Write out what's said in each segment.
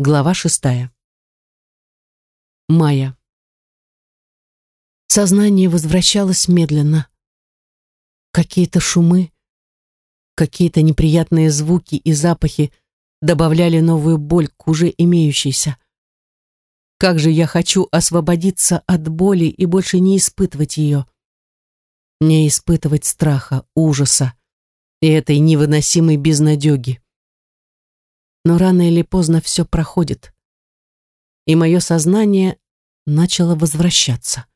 Глава шестая. Майя. Сознание возвращалось медленно. Какие-то шумы, какие-то неприятные звуки и запахи добавляли новую боль к уже имеющейся. Как же я хочу освободиться от боли и больше не испытывать ее. Не испытывать страха, ужаса и этой невыносимой безнадеги но рано или поздно все проходит. И мое сознание начало возвращаться.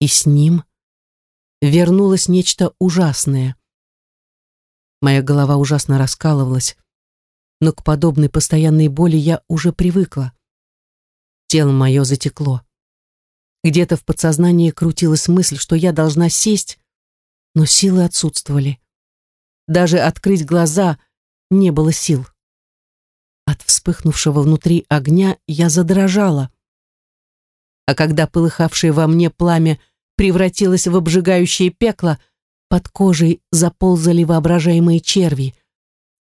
И с ним вернулось нечто ужасное. Моя голова ужасно раскалывалась, но к подобной постоянной боли я уже привыкла. Тело мое затекло. Где-то в подсознании крутилась мысль, что я должна сесть, но силы отсутствовали. Даже открыть глаза не было сил. От вспыхнувшего внутри огня я задрожала. А когда полыхавшее во мне пламя превратилось в обжигающее пекло, под кожей заползали воображаемые черви.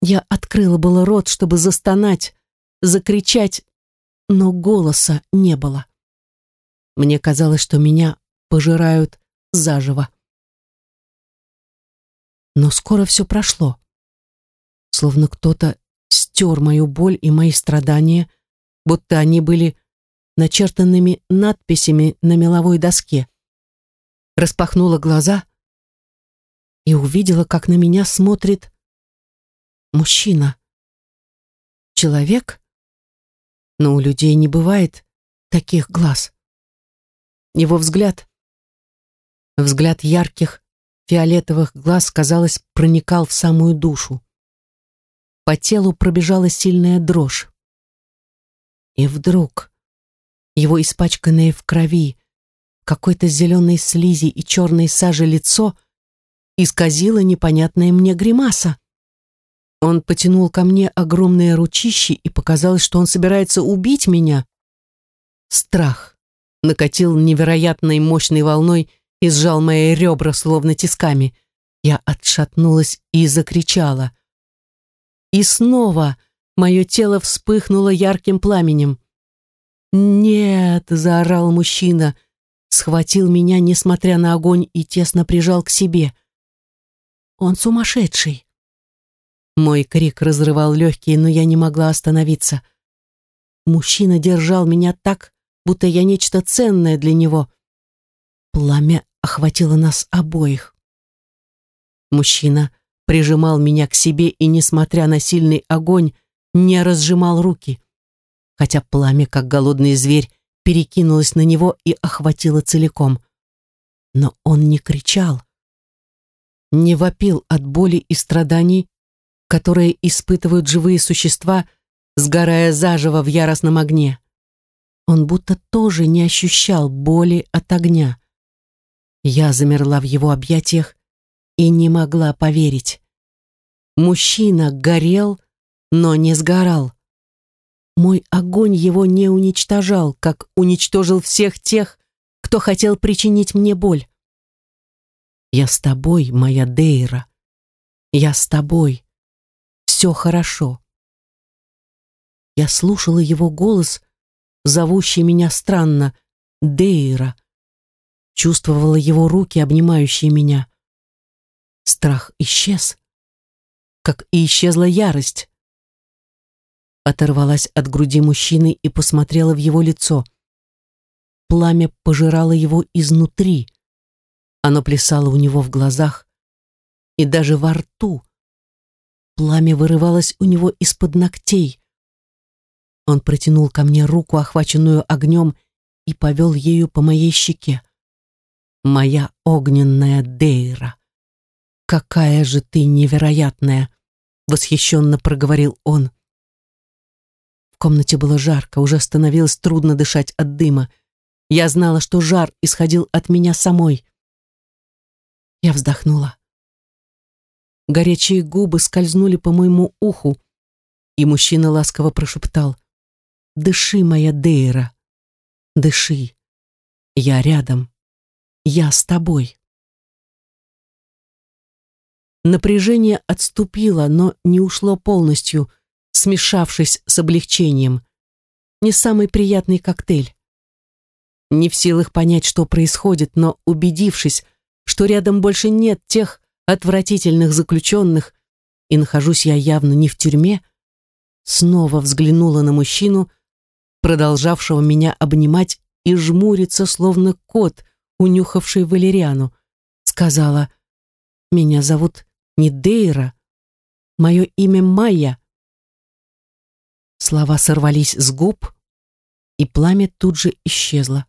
Я открыла было рот, чтобы застонать, закричать, но голоса не было. Мне казалось, что меня пожирают заживо. Но скоро все прошло. Словно кто-то стер мою боль и мои страдания, будто они были начертанными надписями на меловой доске. Распахнула глаза и увидела, как на меня смотрит мужчина. Человек? Но у людей не бывает таких глаз. Его взгляд, взгляд ярких фиолетовых глаз, казалось, проникал в самую душу. По телу пробежала сильная дрожь. И вдруг его испачканное в крови, какой-то зеленой слизи и черной сажи лицо исказило непонятная мне гримаса. Он потянул ко мне огромные ручищи, и показалось, что он собирается убить меня. Страх накатил невероятной мощной волной и сжал мои ребра, словно тисками. Я отшатнулась и закричала. И снова мое тело вспыхнуло ярким пламенем. «Нет!» — заорал мужчина, схватил меня, несмотря на огонь, и тесно прижал к себе. «Он сумасшедший!» Мой крик разрывал легкие, но я не могла остановиться. Мужчина держал меня так, будто я нечто ценное для него. Пламя охватило нас обоих. Мужчина прижимал меня к себе и, несмотря на сильный огонь, не разжимал руки, хотя пламя, как голодный зверь, перекинулось на него и охватило целиком. Но он не кричал, не вопил от боли и страданий, которые испытывают живые существа, сгорая заживо в яростном огне. Он будто тоже не ощущал боли от огня. Я замерла в его объятиях и не могла поверить. Мужчина горел, но не сгорал. Мой огонь его не уничтожал, как уничтожил всех тех, кто хотел причинить мне боль. Я с тобой, моя Дейра. Я с тобой. Все хорошо. Я слушала его голос, зовущий меня странно, Дейра. Чувствовала его руки, обнимающие меня. Страх исчез как и исчезла ярость. Оторвалась от груди мужчины и посмотрела в его лицо. Пламя пожирало его изнутри. Оно плясало у него в глазах и даже во рту. Пламя вырывалось у него из-под ногтей. Он протянул ко мне руку, охваченную огнем, и повел ею по моей щеке. Моя огненная Дейра. «Какая же ты невероятная!» — восхищенно проговорил он. В комнате было жарко, уже становилось трудно дышать от дыма. Я знала, что жар исходил от меня самой. Я вздохнула. Горячие губы скользнули по моему уху, и мужчина ласково прошептал «Дыши, моя Дейра, дыши. Я рядом. Я с тобой». Напряжение отступило, но не ушло полностью. смешавшись с облегчением. Не самый приятный коктейль. Не в силах понять, что происходит, но убедившись, что рядом больше нет тех отвратительных заключенных, и нахожусь я явно не в тюрьме, снова взглянула на мужчину, продолжавшего меня обнимать и жмуриться, словно кот, унюхавший валериану. Сказала, «Меня зовут не Дейра, мое имя Майя». Слова сорвались с губ, и пламя тут же исчезло.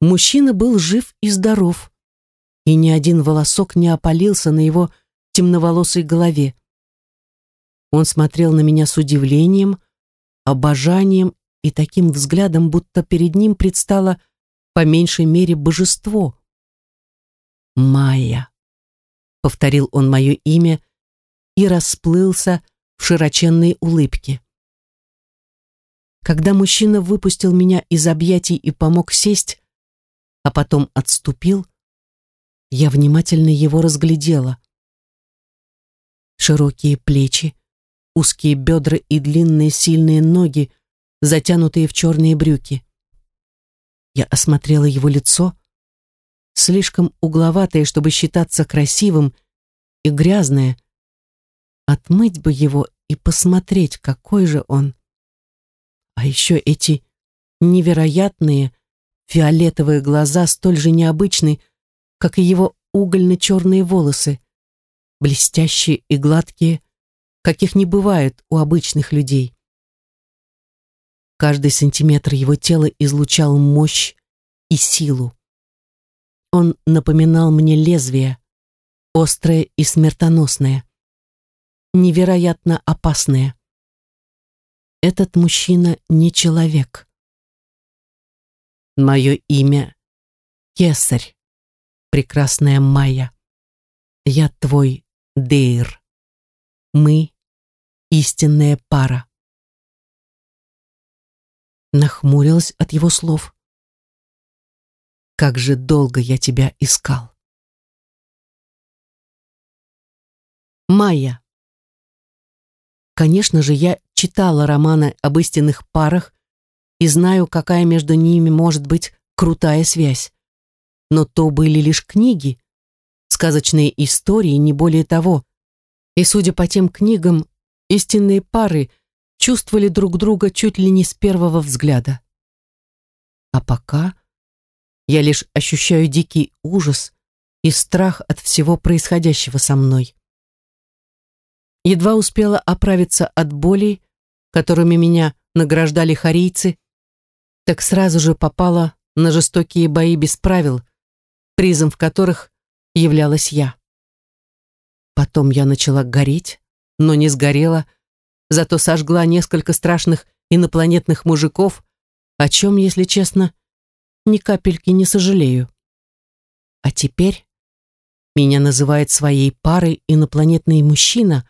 Мужчина был жив и здоров, и ни один волосок не опалился на его темноволосой голове. Он смотрел на меня с удивлением, обожанием и таким взглядом, будто перед ним предстало по меньшей мере божество. «Майя», — повторил он мое имя и расплылся в широченной улыбке. Когда мужчина выпустил меня из объятий и помог сесть, а потом отступил, я внимательно его разглядела. Широкие плечи, узкие бедра и длинные сильные ноги, затянутые в черные брюки. Я осмотрела его лицо, слишком угловатое, чтобы считаться красивым, и грязное. Отмыть бы его и посмотреть, какой же он. А еще эти невероятные, Фиолетовые глаза столь же необычны, как и его угольно-черные волосы, блестящие и гладкие, каких не бывает у обычных людей. Каждый сантиметр его тела излучал мощь и силу. Он напоминал мне лезвие, острое и смертоносное, невероятно опасное. Этот мужчина не человек. Мое имя Кесарь, прекрасная Майя. Я твой Дейр. Мы истинная пара. Нахмурилась от его слов. Как же долго я тебя искал. Майя. Конечно же, я читала романы об истинных парах и знаю, какая между ними может быть крутая связь. Но то были лишь книги, сказочные истории, не более того. И, судя по тем книгам, истинные пары чувствовали друг друга чуть ли не с первого взгляда. А пока я лишь ощущаю дикий ужас и страх от всего происходящего со мной. Едва успела оправиться от болей, которыми меня награждали харийцы, так сразу же попала на жестокие бои без правил, призом в которых являлась я. Потом я начала гореть, но не сгорела, зато сожгла несколько страшных инопланетных мужиков, о чем, если честно, ни капельки не сожалею. А теперь меня называет своей парой инопланетный мужчина,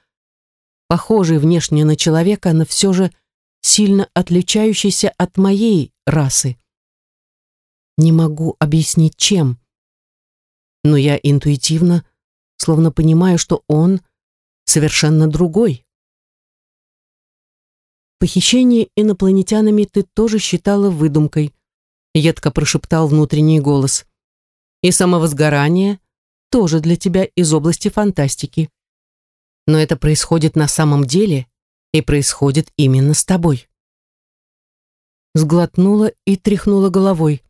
похожий внешне на человека, но все же сильно отличающийся от моей расы. Не могу объяснить, чем. Но я интуитивно, словно понимаю, что он совершенно другой. Похищение инопланетянами ты тоже считала выдумкой, едко прошептал внутренний голос. И самовозгорание тоже для тебя из области фантастики. Но это происходит на самом деле и происходит именно с тобой. Сглотнула и тряхнула головой.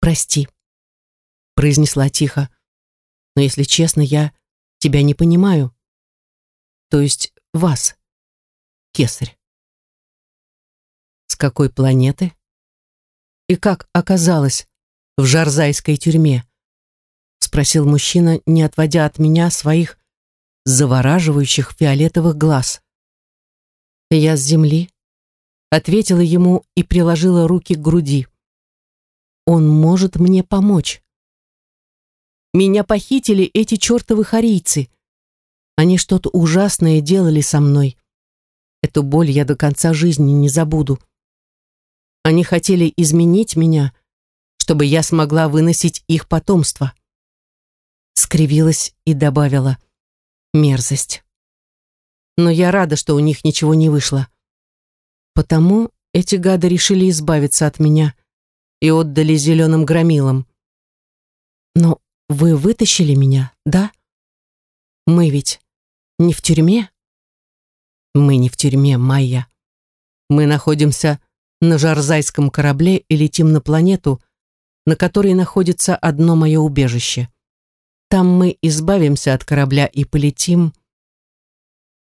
«Прости», — произнесла тихо, «но, если честно, я тебя не понимаю. То есть вас, кесарь». «С какой планеты?» «И как оказалось в Жарзайской тюрьме?» — спросил мужчина, не отводя от меня своих завораживающих фиолетовых глаз. «Я с земли», — ответила ему и приложила руки к груди. «Он может мне помочь». «Меня похитили эти чертовы харийцы. Они что-то ужасное делали со мной. Эту боль я до конца жизни не забуду. Они хотели изменить меня, чтобы я смогла выносить их потомство». Скривилась и добавила «мерзость». Но я рада, что у них ничего не вышло. Потому эти гады решили избавиться от меня и отдали зеленым громилам. Но вы вытащили меня, да? Мы ведь не в тюрьме? Мы не в тюрьме, Майя. Мы находимся на Жарзайском корабле и летим на планету, на которой находится одно мое убежище. Там мы избавимся от корабля и полетим.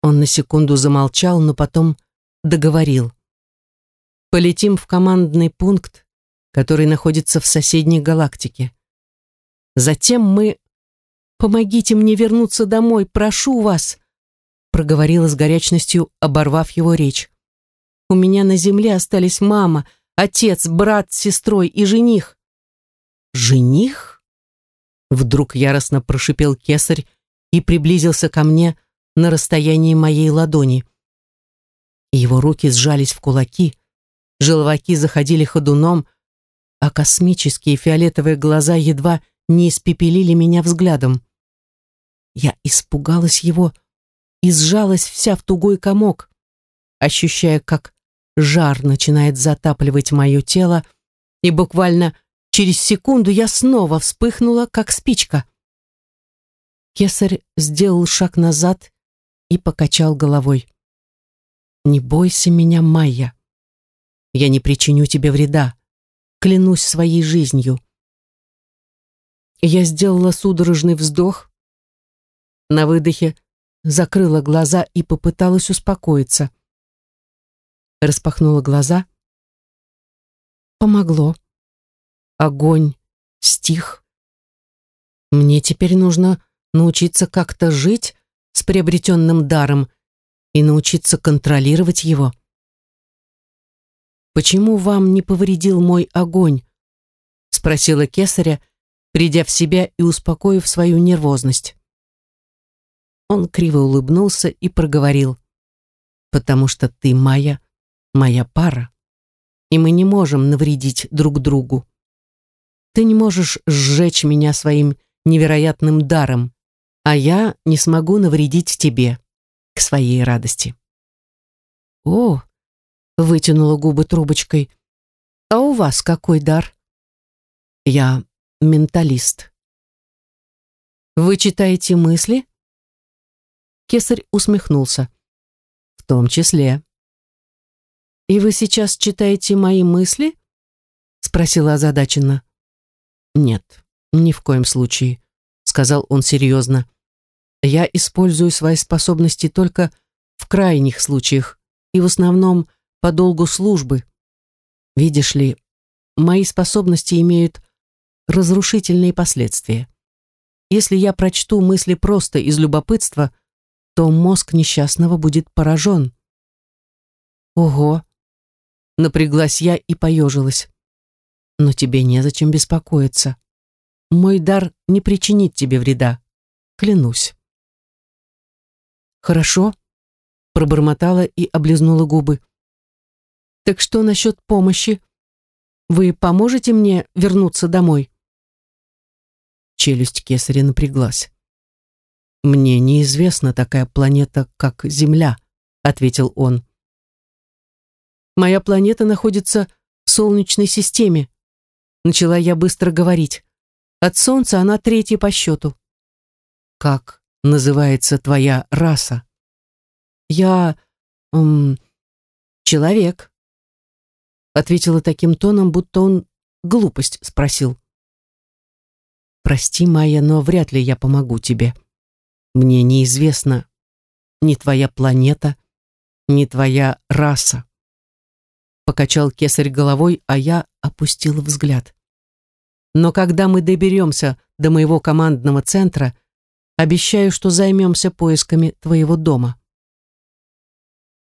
Он на секунду замолчал, но потом договорил. Полетим в командный пункт, который находится в соседней галактике. Затем мы... «Помогите мне вернуться домой, прошу вас!» проговорила с горячностью, оборвав его речь. «У меня на земле остались мама, отец, брат с сестрой и жених». «Жених?» Вдруг яростно прошипел кесарь и приблизился ко мне на расстоянии моей ладони. Его руки сжались в кулаки, желваки заходили ходуном, а космические фиолетовые глаза едва не испепелили меня взглядом. Я испугалась его и сжалась вся в тугой комок, ощущая, как жар начинает затапливать мое тело, и буквально через секунду я снова вспыхнула, как спичка. Кесарь сделал шаг назад и покачал головой. «Не бойся меня, Майя. Я не причиню тебе вреда. Клянусь своей жизнью. Я сделала судорожный вздох. На выдохе закрыла глаза и попыталась успокоиться. Распахнула глаза. Помогло. Огонь стих. Мне теперь нужно научиться как-то жить с приобретенным даром и научиться контролировать его. «Почему вам не повредил мой огонь?» — спросила кесаря, придя в себя и успокоив свою нервозность. Он криво улыбнулся и проговорил. «Потому что ты моя, моя пара, и мы не можем навредить друг другу. Ты не можешь сжечь меня своим невероятным даром, а я не смогу навредить тебе к своей радости». «О!» — вытянула губы трубочкой. «А у вас какой дар?» «Я менталист. Вы читаете мысли? Кесарь усмехнулся. В том числе. И вы сейчас читаете мои мысли? Спросила озадаченно. Нет, ни в коем случае, сказал он серьезно. Я использую свои способности только в крайних случаях и в основном по долгу службы. Видишь ли, мои способности имеют разрушительные последствия. Если я прочту мысли просто из любопытства, то мозг несчастного будет поражен. Ого! Напряглась я и поежилась. Но тебе незачем беспокоиться. Мой дар не причинит тебе вреда. Клянусь. Хорошо, пробормотала и облизнула губы. Так что насчет помощи? Вы поможете мне вернуться домой? Челюсть кесаря напряглась. «Мне неизвестна такая планета, как Земля», — ответил он. «Моя планета находится в Солнечной системе», — начала я быстро говорить. «От Солнца она третья по счету». «Как называется твоя раса?» «Я... Эм, человек», — ответила таким тоном, будто он глупость спросил. Прости, Майя, но вряд ли я помогу тебе. Мне неизвестна ни твоя планета, ни твоя раса. Покачал кесарь головой, а я опустил взгляд. Но когда мы доберемся до моего командного центра, обещаю, что займемся поисками твоего дома.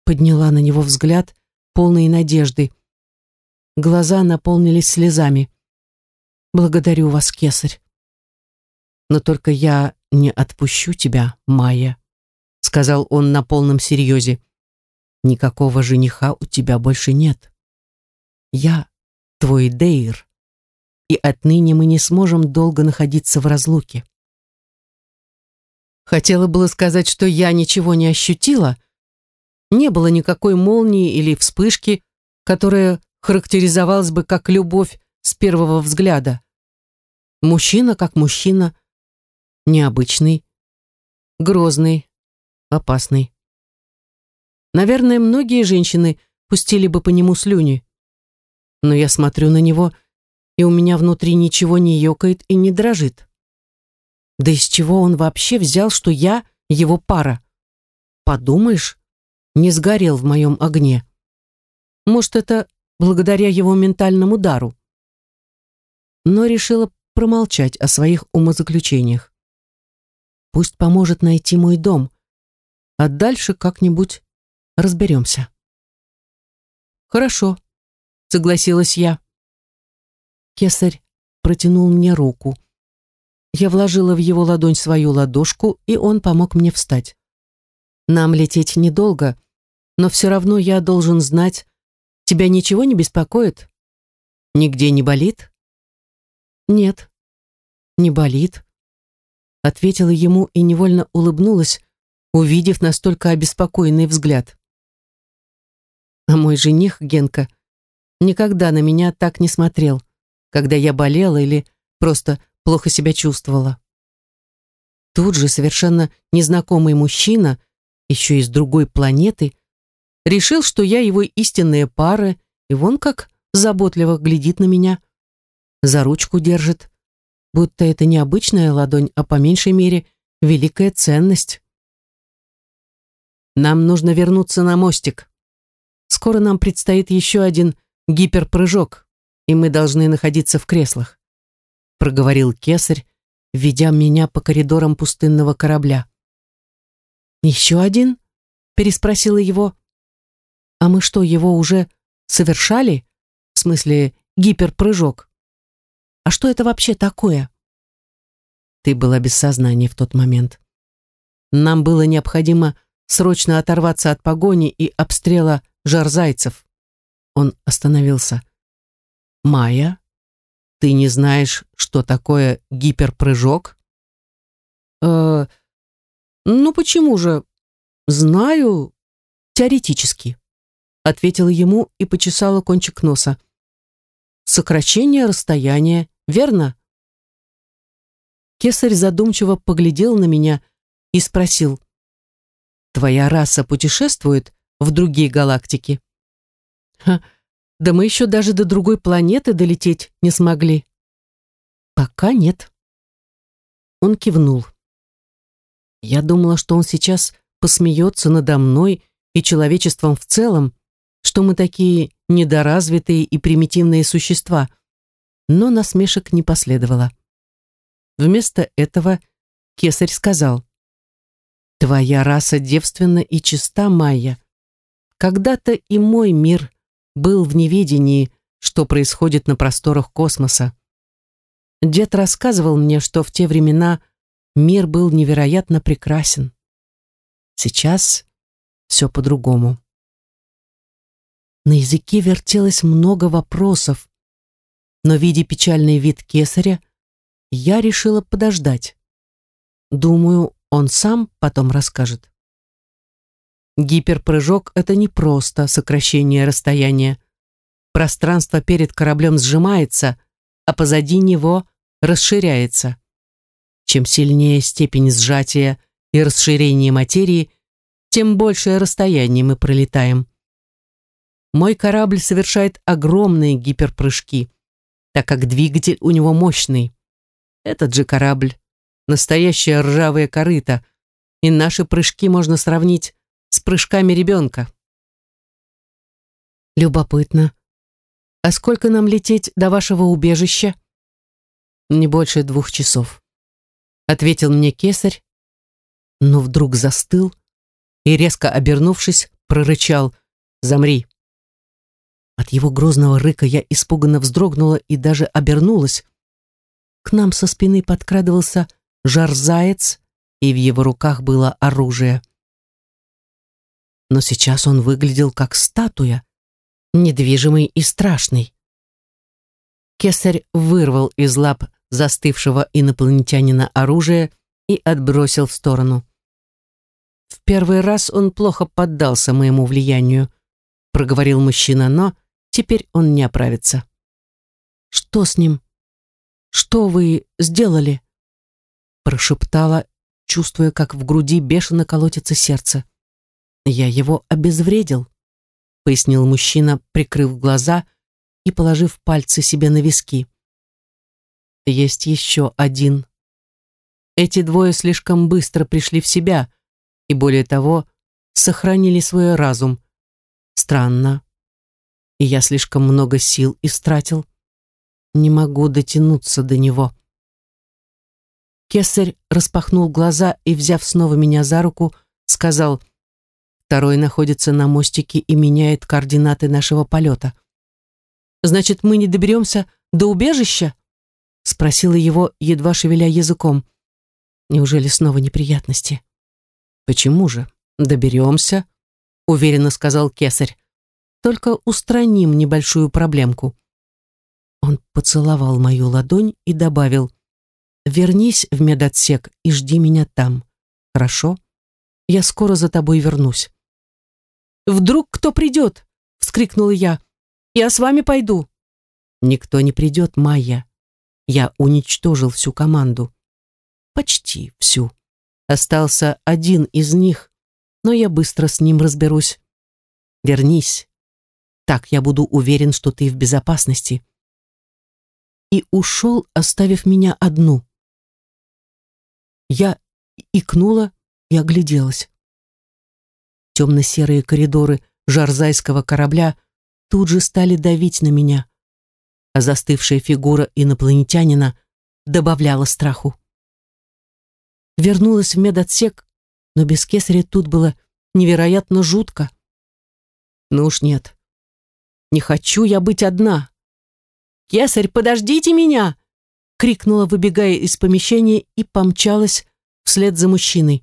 Подняла на него взгляд, полный надежды. Глаза наполнились слезами. Благодарю вас, кесарь. Но только я не отпущу тебя, Майя, сказал он на полном серьезе. Никакого жениха у тебя больше нет. Я твой Дейр, и отныне мы не сможем долго находиться в разлуке. Хотела было сказать, что я ничего не ощутила. Не было никакой молнии или вспышки, которая характеризовалась бы как любовь с первого взгляда. Мужчина как мужчина, необычный, грозный, опасный. Наверное, многие женщины пустили бы по нему слюни. Но я смотрю на него, и у меня внутри ничего не ёкает и не дрожит. Да из чего он вообще взял, что я его пара? Подумаешь, не сгорел в моем огне. Может, это благодаря его ментальному дару. Но решила промолчать о своих умозаключениях. Пусть поможет найти мой дом, а дальше как-нибудь разберемся. Хорошо, согласилась я. Кесарь протянул мне руку. Я вложила в его ладонь свою ладошку, и он помог мне встать. Нам лететь недолго, но все равно я должен знать, тебя ничего не беспокоит? Нигде не болит? Нет, не болит. Ответила ему и невольно улыбнулась, увидев настолько обеспокоенный взгляд. А мой жених, Генка, никогда на меня так не смотрел, когда я болела или просто плохо себя чувствовала. Тут же совершенно незнакомый мужчина, еще из другой планеты, решил, что я его истинная пара, и вон как заботливо глядит на меня, за ручку держит, будто это не обычная ладонь, а по меньшей мере великая ценность. Нам нужно вернуться на мостик. Скоро нам предстоит еще один гиперпрыжок, и мы должны находиться в креслах проговорил кесарь, ведя меня по коридорам пустынного корабля. «Еще один?» — переспросила его. «А мы что, его уже совершали? В смысле, гиперпрыжок? А что это вообще такое?» Ты была без сознания в тот момент. Нам было необходимо срочно оторваться от погони и обстрела жарзайцев. Он остановился. «Майя?» Ты не знаешь, что такое гиперпрыжок? Э, ну почему же? Знаю, теоретически, ответила ему и почесала кончик носа. Сокращение расстояния, верно? Кесарь задумчиво поглядел на меня и спросил: Твоя раса путешествует в другие галактики? Ха, да мы еще даже до другой планеты долететь не смогли. Пока нет. Он кивнул. Я думала, что он сейчас посмеется надо мной и человечеством в целом, что мы такие недоразвитые и примитивные существа, но насмешек не последовало. Вместо этого кесарь сказал, «Твоя раса девственна и чиста, Майя. Когда-то и мой мир был в неведении, что происходит на просторах космоса. Дед рассказывал мне, что в те времена мир был невероятно прекрасен. Сейчас все по-другому. На языке вертелось много вопросов, но, видя печальный вид кесаря, я решила подождать. Думаю, он сам потом расскажет. Гиперпрыжок — это не просто сокращение расстояния. Пространство перед кораблем сжимается, а позади него расширяется. Чем сильнее степень сжатия и расширения материи, тем большее расстояние мы пролетаем. Мой корабль совершает огромные гиперпрыжки, так как двигатель у него мощный. Этот же корабль — настоящая ржавая корыта, и наши прыжки можно сравнить с прыжками ребенка. Любопытно. А сколько нам лететь до вашего убежища? Не больше двух часов. Ответил мне кесарь, но вдруг застыл и, резко обернувшись, прорычал «Замри!». От его грозного рыка я испуганно вздрогнула и даже обернулась. К нам со спины подкрадывался жар-заяц, и в его руках было оружие но сейчас он выглядел как статуя, недвижимый и страшный. Кесарь вырвал из лап застывшего инопланетянина оружие и отбросил в сторону. В первый раз он плохо поддался моему влиянию, проговорил мужчина, но теперь он не оправится. Что с ним? Что вы сделали? прошептала, чувствуя, как в груди бешено колотится сердце. Я его обезвредил, пояснил мужчина, прикрыв глаза и положив пальцы себе на виски. Есть еще один. Эти двое слишком быстро пришли в себя и, более того, сохранили свой разум. Странно. И я слишком много сил истратил. Не могу дотянуться до него. Кесарь распахнул глаза и, взяв снова меня за руку, сказал, «Второй находится на мостике и меняет координаты нашего полета». «Значит, мы не доберемся до убежища?» спросила его, едва шевеля языком. Неужели снова неприятности? Почему же? Доберемся, уверенно сказал кесарь. Только устраним небольшую проблемку. Он поцеловал мою ладонь и добавил, «Вернись в медотсек и жди меня там. Хорошо? Я скоро за тобой вернусь». «Вдруг кто придет?» — вскрикнула я. «Я с вами пойду». «Никто не придет, Майя. Я уничтожил всю команду. Почти всю. Остался один из них, но я быстро с ним разберусь. Вернись. Так я буду уверен, что ты в безопасности. И ушел, оставив меня одну. Я икнула и огляделась. Темно-серые коридоры жарзайского корабля тут же стали давить на меня а застывшая фигура инопланетянина добавляла страху. Вернулась в медотсек, но без кесаря тут было невероятно жутко. Ну уж нет. Не хочу я быть одна. «Кесарь, подождите меня!» крикнула, выбегая из помещения и помчалась вслед за мужчиной.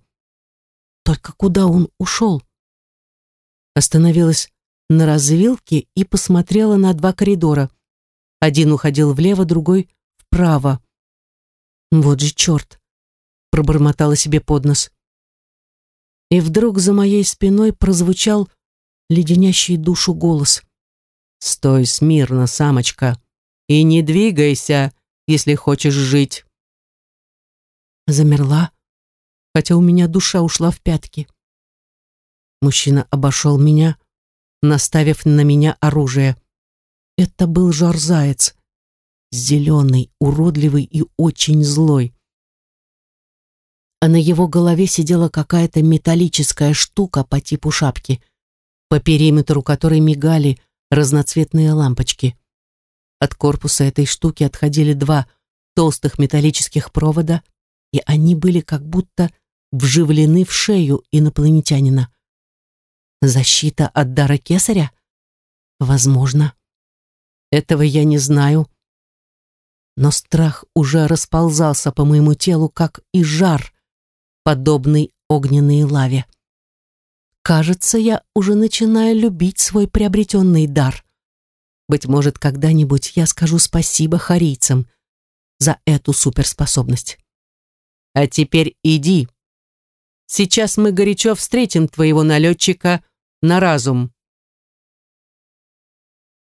Только куда он ушел? Остановилась на развилке и посмотрела на два коридора — один уходил влево, другой вправо. Вот же черт! Пробормотала себе под нос. И вдруг за моей спиной прозвучал леденящий душу голос. «Стой смирно, самочка, и не двигайся, если хочешь жить». Замерла, хотя у меня душа ушла в пятки. Мужчина обошел меня, наставив на меня оружие. Это был жар-заяц. Зеленый, уродливый и очень злой. А на его голове сидела какая-то металлическая штука по типу шапки, по периметру которой мигали разноцветные лампочки. От корпуса этой штуки отходили два толстых металлических провода, и они были как будто вживлены в шею инопланетянина. Защита от дара кесаря? Возможно. Этого я не знаю. Но страх уже расползался по моему телу, как и жар, подобный огненной лаве. Кажется, я уже начинаю любить свой приобретенный дар. Быть может, когда-нибудь я скажу спасибо харийцам за эту суперспособность. А теперь иди. Сейчас мы горячо встретим твоего налетчика на разум.